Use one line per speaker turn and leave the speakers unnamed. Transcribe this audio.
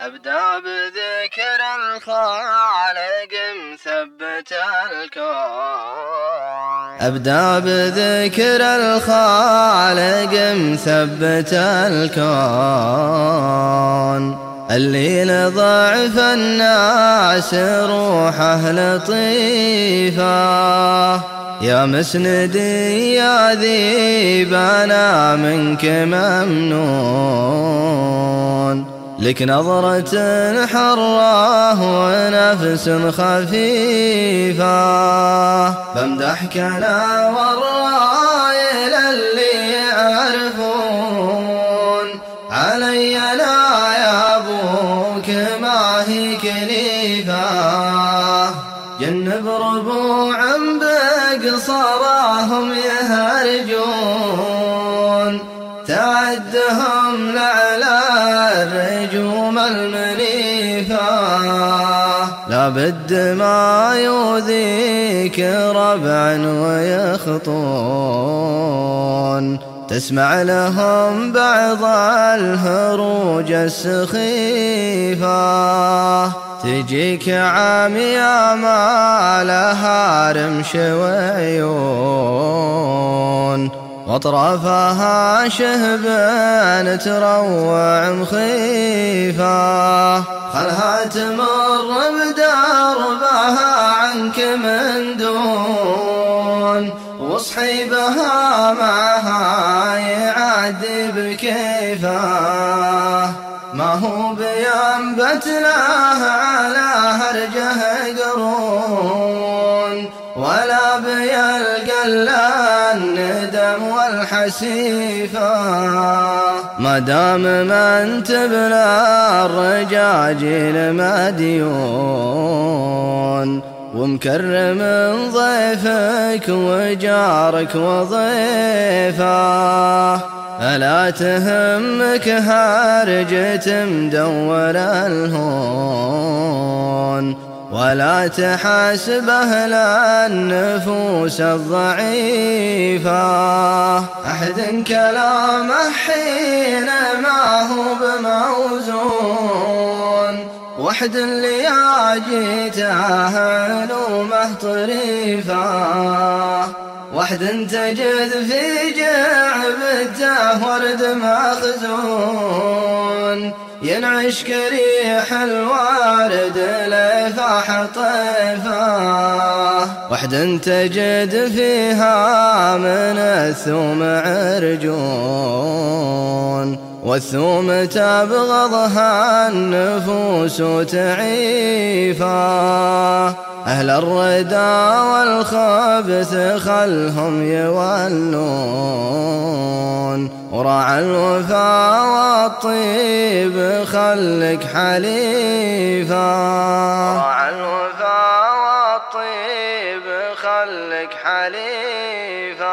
أبدأ بذكر الخالق مثبت الكون. أبدأ بذكر الخالق مثبت الكون. اللي لضعف الناس روحه لطيفة يا مسندي يا ذيب أنا منك ممنون. لك نظرة حرة ونفس خفيفة. بمدحك أنا والرايل اللي يعرفون. علي لا يا أبوك ما هي كليفة. جنب ربوعا بقصراهم يهرجون. تعدهم لعلى الرجوم المنيفة لابد ما يؤذيك ربعا ويخطون. تسمع لهم بعض الهروج السخيفة. تجيك عامية ما لها رمش وعيون. واطرافها شهبان تروع مخيفة خلها تمر بدربها عنك من دون؟ وصحيبها معها يعدي بكيفه ما هو بينبت له على هرجه قرون ولا بيلقى الندم والحسيفة ما دام من تبلى الرجاجيل مديون ومكرم ضيفك وجارك وضيفه. ألا تهمك هارجة مدور الهون. ولا تحاسب أهل النفوس الضعيفة. أحد كلامه حين ما هو بموزون. وحد اللي جيته علومه طريفة وحد تجد في جعبته ورد مخزون. ينعش كريح الوارد لفاح طيفه وحد تجد فيها من الثوم عرجون والثوم تبغضها النفوس تعيفا. أهل الردى والخبث خلهم يولون. وراع الوفا والطيب خلك حليفا. الوفا والطيب خلك حليفا.